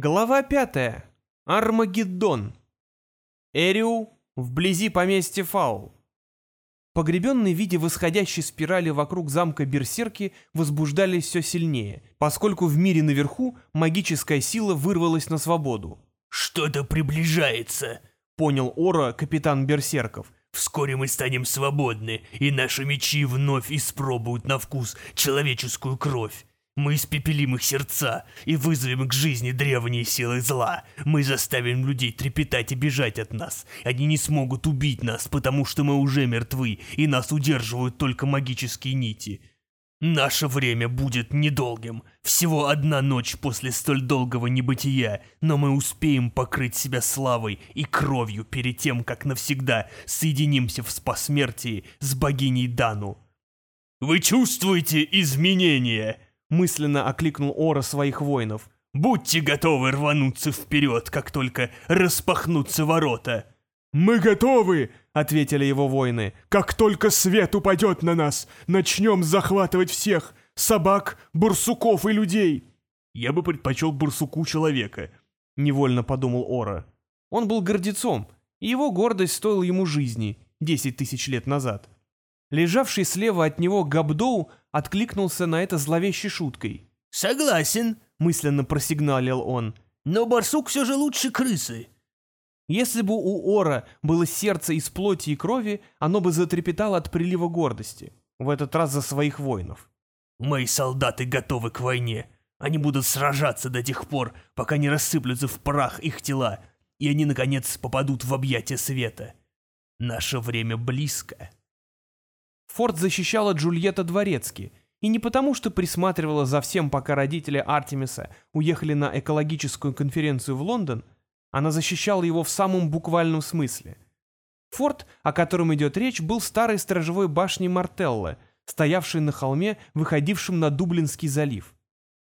Глава пятая. Армагеддон. Эриу вблизи поместья Фаул. Погребенные в виде восходящей спирали вокруг замка Берсерки возбуждались все сильнее, поскольку в мире наверху магическая сила вырвалась на свободу. «Что-то приближается», — понял Ора, капитан Берсерков. «Вскоре мы станем свободны, и наши мечи вновь испробуют на вкус человеческую кровь. Мы испепелим их сердца и вызовем к жизни древние силы зла. Мы заставим людей трепетать и бежать от нас. Они не смогут убить нас, потому что мы уже мертвы, и нас удерживают только магические нити. Наше время будет недолгим. Всего одна ночь после столь долгого небытия, но мы успеем покрыть себя славой и кровью перед тем, как навсегда соединимся в посмертии с богиней Дану. «Вы чувствуете изменения?» Мысленно окликнул Ора своих воинов. «Будьте готовы рвануться вперед, как только распахнутся ворота!» «Мы готовы!» — ответили его воины. «Как только свет упадет на нас, начнем захватывать всех! Собак, бурсуков и людей!» «Я бы предпочел бурсуку человека», — невольно подумал Ора. Он был гордецом, и его гордость стоила ему жизни десять тысяч лет назад. Лежавший слева от него Габдоу откликнулся на это зловещей шуткой. «Согласен», — мысленно просигналил он. «Но барсук все же лучше крысы». Если бы у Ора было сердце из плоти и крови, оно бы затрепетало от прилива гордости, в этот раз за своих воинов. «Мои солдаты готовы к войне. Они будут сражаться до тех пор, пока не рассыплются в прах их тела, и они, наконец, попадут в объятия света. Наше время близко». Форт защищала Джульетта Дворецки, и не потому, что присматривала за всем, пока родители Артемиса уехали на экологическую конференцию в Лондон, она защищала его в самом буквальном смысле. Форт, о котором идет речь, был старой сторожевой башней Мартелла, стоявшей на холме, выходившем на Дублинский залив.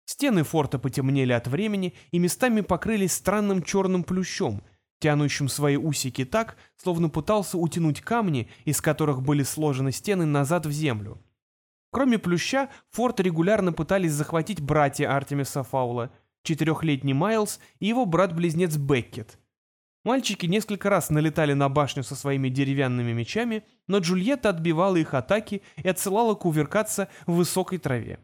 Стены форта потемнели от времени и местами покрылись странным черным плющом — тянущим свои усики так, словно пытался утянуть камни, из которых были сложены стены, назад в землю. Кроме плюща, форт регулярно пытались захватить братья Артемиса Фаула, четырехлетний Майлз и его брат-близнец Беккет. Мальчики несколько раз налетали на башню со своими деревянными мечами, но Джульетта отбивала их атаки и отсылала кувыркаться в высокой траве.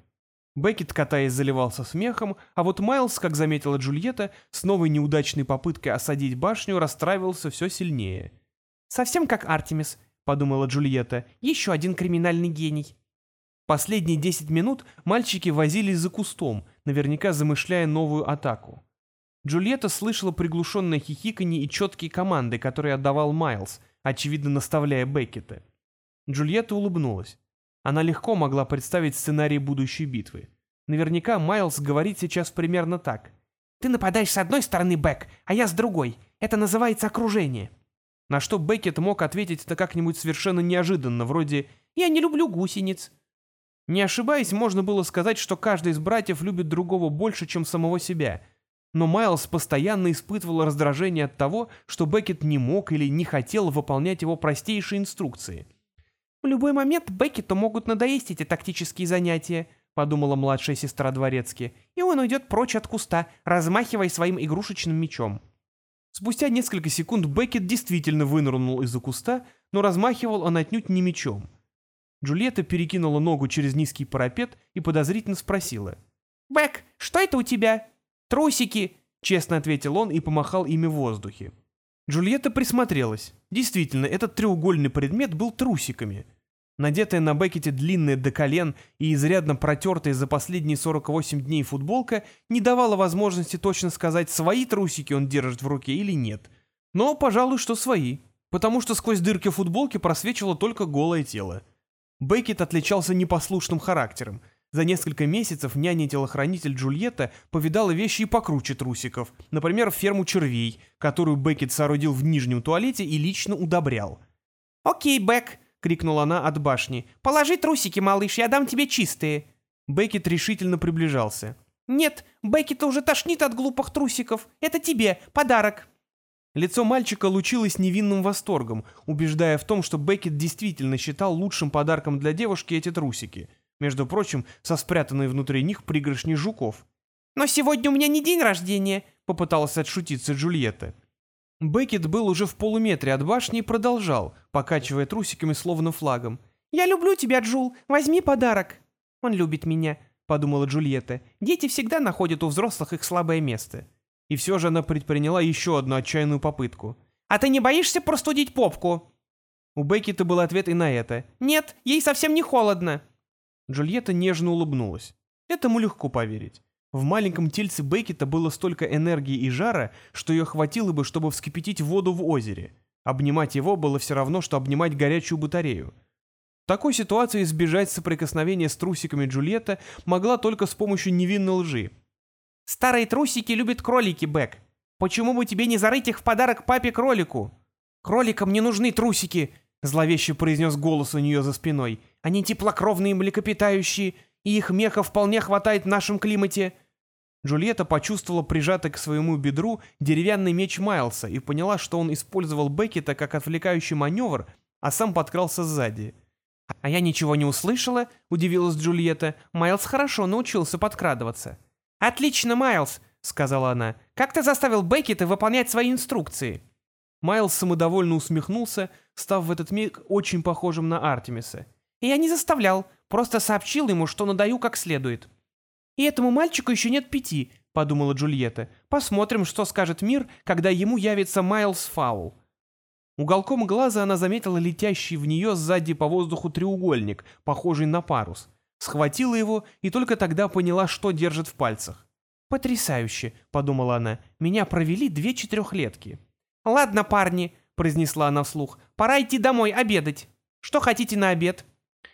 Беккет, катаясь, заливался смехом, а вот Майлз, как заметила Джульетта, с новой неудачной попыткой осадить башню, расстраивался все сильнее. «Совсем как Артемис», — подумала Джульетта, — «еще один криминальный гений». Последние десять минут мальчики возились за кустом, наверняка замышляя новую атаку. Джульетта слышала приглушенное хихиканье и четкие команды, которые отдавал Майлз, очевидно наставляя Беккета. Джульетта улыбнулась. Она легко могла представить сценарий будущей битвы. Наверняка Майлз говорит сейчас примерно так. «Ты нападаешь с одной стороны, Бэк, а я с другой. Это называется окружение». На что Беккет мог ответить это как-нибудь совершенно неожиданно, вроде «Я не люблю гусениц». Не ошибаясь, можно было сказать, что каждый из братьев любит другого больше, чем самого себя. Но Майлз постоянно испытывал раздражение от того, что Беккет не мог или не хотел выполнять его простейшие инструкции – «В любой момент Беккету могут надоесть эти тактические занятия», — подумала младшая сестра Дворецки, «и он уйдет прочь от куста, размахивая своим игрушечным мечом». Спустя несколько секунд Беккет действительно вынырнул из-за куста, но размахивал он отнюдь не мечом. Джульетта перекинула ногу через низкий парапет и подозрительно спросила. «Бек, что это у тебя?» «Трусики», — честно ответил он и помахал ими в воздухе. Джульетта присмотрелась. Действительно, этот треугольный предмет был трусиками. Надетая на Беккете длинная до колен и изрядно протертая за последние 48 дней футболка не давала возможности точно сказать, свои трусики он держит в руке или нет. Но, пожалуй, что свои, потому что сквозь дырки футболки просвечивало только голое тело. Беккет отличался непослушным характером. За несколько месяцев няня-телохранитель Джульетта повидала вещи и покруче трусиков, например, ферму червей, которую Беккет соорудил в нижнем туалете и лично удобрял. «Окей, Бек!» — крикнула она от башни. «Положи трусики, малыш, я дам тебе чистые!» Беккет решительно приближался. «Нет, Беккета уже тошнит от глупых трусиков. Это тебе, подарок!» Лицо мальчика лучилось невинным восторгом, убеждая в том, что Беккет действительно считал лучшим подарком для девушки эти трусики — между прочим, со спрятанной внутри них пригоршней жуков. «Но сегодня у меня не день рождения», — попыталась отшутиться Джульетта. Беккет был уже в полуметре от башни и продолжал, покачивая трусиками словно флагом. «Я люблю тебя, Джул, возьми подарок». «Он любит меня», — подумала Джульетта. «Дети всегда находят у взрослых их слабое место». И все же она предприняла еще одну отчаянную попытку. «А ты не боишься простудить попку?» У Беккета был ответ и на это. «Нет, ей совсем не холодно». Джульетта нежно улыбнулась. Этому легко поверить. В маленьком тельце Беккета было столько энергии и жара, что ее хватило бы, чтобы вскипятить воду в озере. Обнимать его было все равно, что обнимать горячую батарею. В такой ситуации избежать соприкосновения с трусиками Джульетта могла только с помощью невинной лжи. «Старые трусики любят кролики, Бек. Почему бы тебе не зарыть их в подарок папе-кролику?» «Кроликам не нужны трусики», — зловеще произнес голос у нее за спиной. «Они теплокровные млекопитающие, и их меха вполне хватает в нашем климате». Джульетта почувствовала прижатый к своему бедру деревянный меч Майлса и поняла, что он использовал Беккета как отвлекающий маневр, а сам подкрался сзади. «А я ничего не услышала», — удивилась Джульетта. «Майлз хорошо научился подкрадываться». «Отлично, Майлз», — сказала она. «Как ты заставил Беккета выполнять свои инструкции?» Майлз самодовольно усмехнулся, став в этот миг очень похожим на Артемиса. «Я не заставлял, просто сообщил ему, что надаю как следует». «И этому мальчику еще нет пяти», — подумала Джульетта. «Посмотрим, что скажет мир, когда ему явится Майлз Фаул». Уголком глаза она заметила летящий в нее сзади по воздуху треугольник, похожий на парус. Схватила его и только тогда поняла, что держит в пальцах. «Потрясающе», — подумала она, — «меня провели две четырехлетки». «Ладно, парни», — произнесла она вслух, — «пора идти домой обедать. Что хотите на обед?»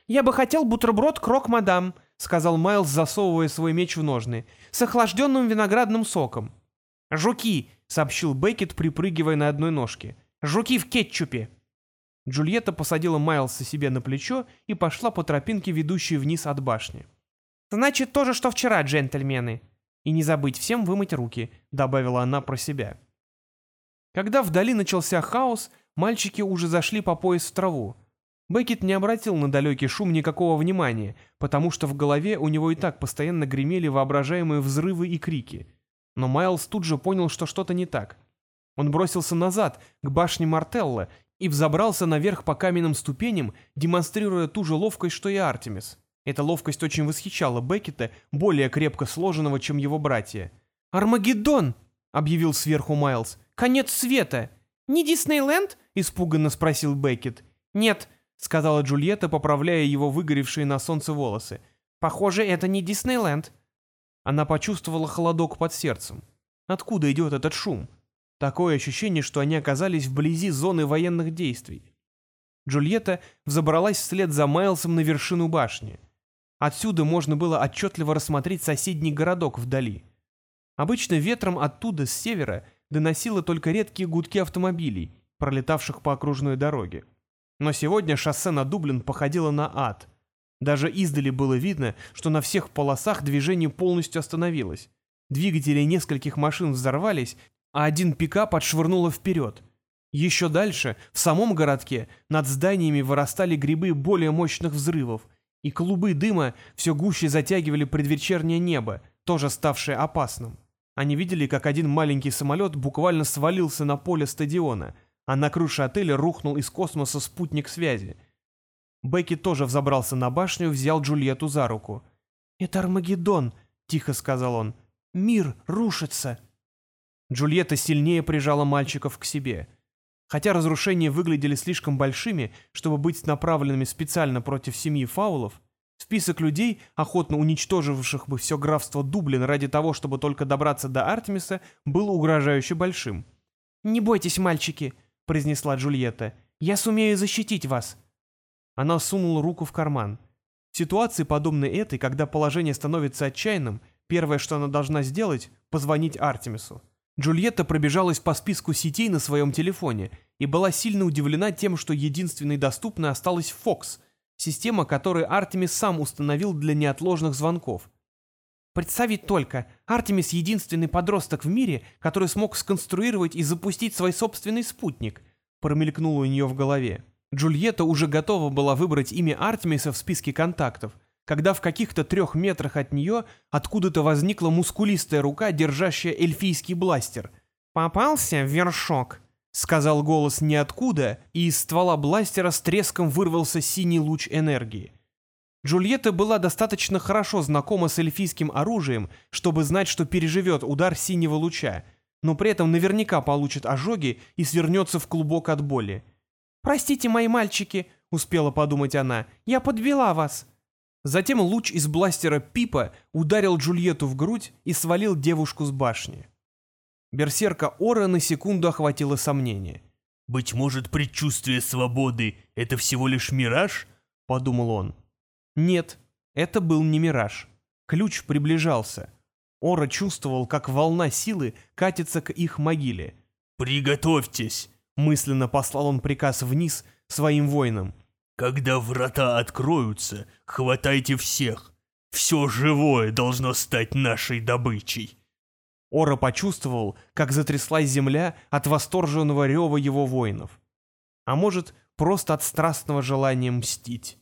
«Я бы хотел бутерброд крок-мадам», — сказал Майлз, засовывая свой меч в ножны, — «с охлажденным виноградным соком». «Жуки», — сообщил Беккет, припрыгивая на одной ножке. «Жуки в кетчупе». Джульетта посадила Майлса себе на плечо и пошла по тропинке, ведущей вниз от башни. «Значит, то же, что вчера, джентльмены. И не забыть всем вымыть руки», — добавила она про себя. Когда вдали начался хаос, мальчики уже зашли по пояс в траву. Беккет не обратил на далекий шум никакого внимания, потому что в голове у него и так постоянно гремели воображаемые взрывы и крики. Но Майлз тут же понял, что что-то не так. Он бросился назад, к башне Мартелла, и взобрался наверх по каменным ступеням, демонстрируя ту же ловкость, что и Артемис. Эта ловкость очень восхищала Беккета, более крепко сложенного, чем его братья. «Армагеддон!» — объявил сверху Майлз. «Конец света!» «Не Диснейленд?» — испуганно спросил Беккет. «Нет», — сказала Джульетта, поправляя его выгоревшие на солнце волосы. «Похоже, это не Диснейленд». Она почувствовала холодок под сердцем. Откуда идет этот шум? Такое ощущение, что они оказались вблизи зоны военных действий. Джульетта взобралась вслед за Майлсом на вершину башни. Отсюда можно было отчетливо рассмотреть соседний городок вдали. Обычно ветром оттуда, с севера, доносило только редкие гудки автомобилей, пролетавших по окружной дороге. Но сегодня шоссе на Дублин походило на ад. Даже издали было видно, что на всех полосах движение полностью остановилось. Двигатели нескольких машин взорвались, а один пикап отшвырнуло вперед. Еще дальше, в самом городке, над зданиями вырастали грибы более мощных взрывов, и клубы дыма все гуще затягивали предвечернее небо, тоже ставшее опасным. Они видели, как один маленький самолет буквально свалился на поле стадиона, а на крыше отеля рухнул из космоса спутник связи. Бекки тоже взобрался на башню, взял Джульетту за руку. «Это Армагеддон», — тихо сказал он. «Мир рушится». Джульетта сильнее прижала мальчиков к себе. Хотя разрушения выглядели слишком большими, чтобы быть направленными специально против семьи фаулов, Список людей, охотно уничтоживших бы все графство Дублин ради того, чтобы только добраться до Артемиса, был угрожающе большим. «Не бойтесь, мальчики», — произнесла Джульетта. «Я сумею защитить вас». Она сунула руку в карман. В ситуации, подобной этой, когда положение становится отчаянным, первое, что она должна сделать — позвонить Артемису. Джульетта пробежалась по списку сетей на своем телефоне и была сильно удивлена тем, что единственной доступной осталась Фокс — Система, которую Артемис сам установил для неотложных звонков. Представить только, Артемис — единственный подросток в мире, который смог сконструировать и запустить свой собственный спутник, промелькнуло у нее в голове. Джульетта уже готова была выбрать имя Артемиса в списке контактов, когда в каких-то трех метрах от нее откуда-то возникла мускулистая рука, держащая эльфийский бластер. «Попался вершок», — сказал голос ниоткуда, и из ствола бластера с треском вырвался синий луч энергии. Джульетта была достаточно хорошо знакома с эльфийским оружием, чтобы знать, что переживет удар синего луча, но при этом наверняка получит ожоги и свернется в клубок от боли. «Простите, мои мальчики», — успела подумать она, — «я подвела вас». Затем луч из бластера Пипа ударил Джульетту в грудь и свалил девушку с башни. Берсерка Ора на секунду охватило сомнение. «Быть может, предчувствие свободы — это всего лишь мираж?» — подумал он. Нет, это был не мираж. Ключ приближался. Ора чувствовал, как волна силы катится к их могиле. «Приготовьтесь!» — мысленно послал он приказ вниз своим воинам. «Когда врата откроются, хватайте всех. Все живое должно стать нашей добычей». Ора почувствовал, как затряслась земля от восторженного рева его воинов. А может, просто от страстного желания мстить.